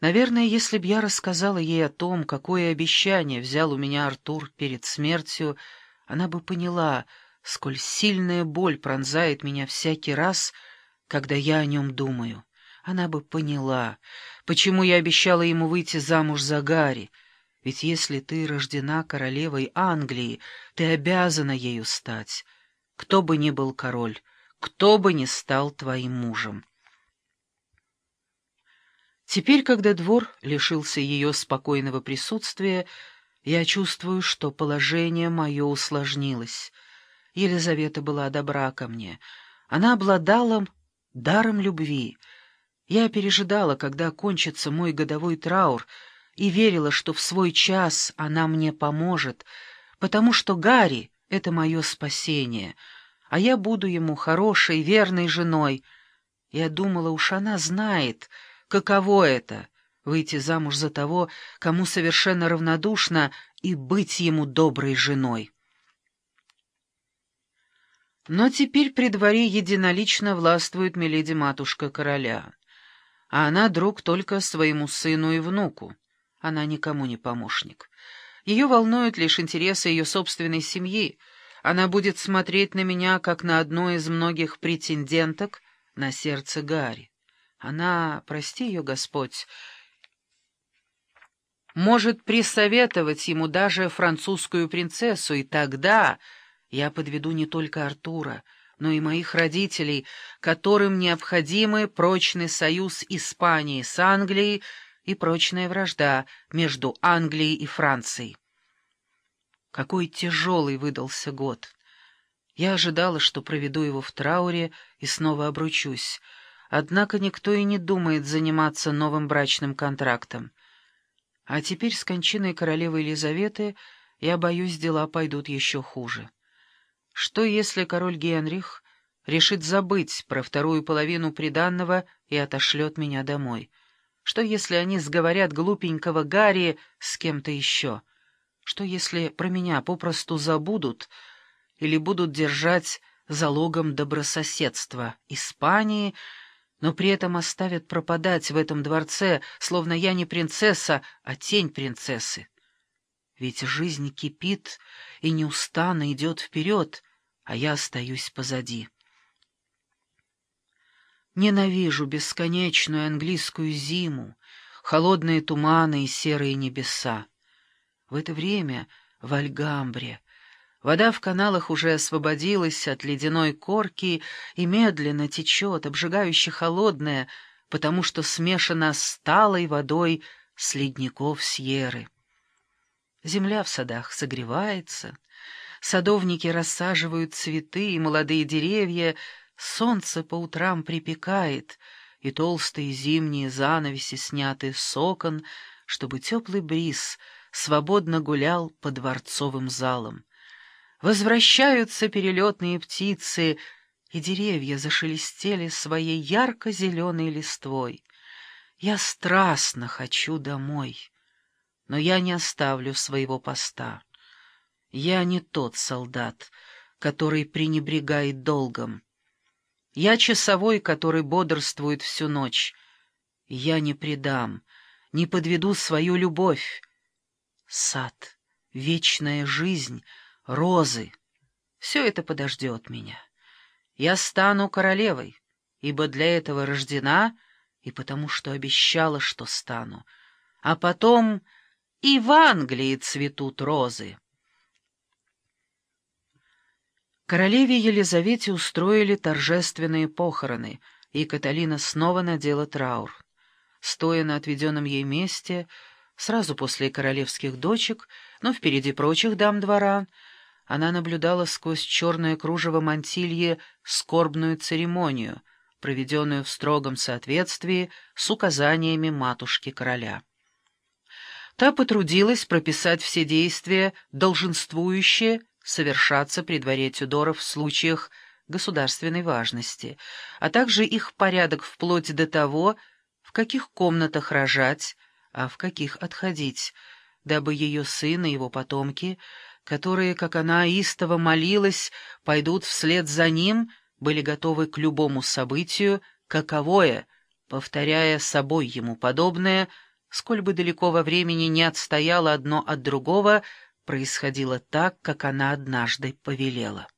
Наверное, если б я рассказала ей о том, какое обещание взял у меня Артур перед смертью, она бы поняла, сколь сильная боль пронзает меня всякий раз, когда я о нем думаю. Она бы поняла, почему я обещала ему выйти замуж за Гарри, ведь если ты рождена королевой Англии, ты обязана ею стать, кто бы ни был король, кто бы ни стал твоим мужем. Теперь, когда двор лишился ее спокойного присутствия, я чувствую, что положение мое усложнилось. Елизавета была добра ко мне. Она обладала даром любви. Я пережидала, когда кончится мой годовой траур, и верила, что в свой час она мне поможет, потому что Гарри — это мое спасение, а я буду ему хорошей, верной женой. Я думала, уж она знает — Каково это — выйти замуж за того, кому совершенно равнодушно, и быть ему доброй женой? Но теперь при дворе единолично властвует миледи-матушка короля, а она друг только своему сыну и внуку. Она никому не помощник. Ее волнуют лишь интересы ее собственной семьи. Она будет смотреть на меня, как на одну из многих претенденток на сердце Гарри. Она, прости ее Господь, может присоветовать ему даже французскую принцессу, и тогда я подведу не только Артура, но и моих родителей, которым необходимы прочный союз Испании с Англией и прочная вражда между Англией и Францией. Какой тяжелый выдался год! Я ожидала, что проведу его в трауре и снова обручусь — Однако никто и не думает заниматься новым брачным контрактом. А теперь с кончиной королевы Елизаветы, я боюсь, дела пойдут еще хуже. Что если король Генрих решит забыть про вторую половину приданного и отошлет меня домой? Что если они сговорят глупенького Гарри с кем-то еще? Что если про меня попросту забудут или будут держать залогом добрососедства Испании, но при этом оставят пропадать в этом дворце, словно я не принцесса, а тень принцессы. Ведь жизнь кипит и неустанно идет вперед, а я остаюсь позади. Ненавижу бесконечную английскую зиму, холодные туманы и серые небеса. В это время в Альгамбре Вода в каналах уже освободилась от ледяной корки и медленно течет, обжигающе холодная, потому что смешана с талой водой с ледников Сьерры. Земля в садах согревается, садовники рассаживают цветы и молодые деревья, солнце по утрам припекает, и толстые зимние занавеси сняты с окон, чтобы теплый бриз свободно гулял по дворцовым залам. Возвращаются перелетные птицы, и деревья зашелестели своей ярко-зеленой листвой. Я страстно хочу домой, но я не оставлю своего поста. Я не тот солдат, который пренебрегает долгом. Я часовой, который бодрствует всю ночь. Я не предам, не подведу свою любовь. Сад, вечная жизнь — розы. Все это подождет меня. Я стану королевой, ибо для этого рождена и потому что обещала, что стану. А потом и в Англии цветут розы. Королеве Елизавете устроили торжественные похороны, и Каталина снова надела траур. Стоя на отведенном ей месте, сразу после королевских дочек, но впереди прочих дам двора, она наблюдала сквозь черное кружево мантильи скорбную церемонию, проведенную в строгом соответствии с указаниями матушки-короля. Та потрудилась прописать все действия, долженствующие совершаться при дворе Тюдоров в случаях государственной важности, а также их порядок вплоть до того, в каких комнатах рожать, а в каких отходить, дабы ее сын и его потомки — которые, как она истово молилась, пойдут вслед за ним, были готовы к любому событию, каковое, повторяя собой ему подобное, Сколь бы далеко во времени не отстояло одно от другого, происходило так, как она однажды повелела.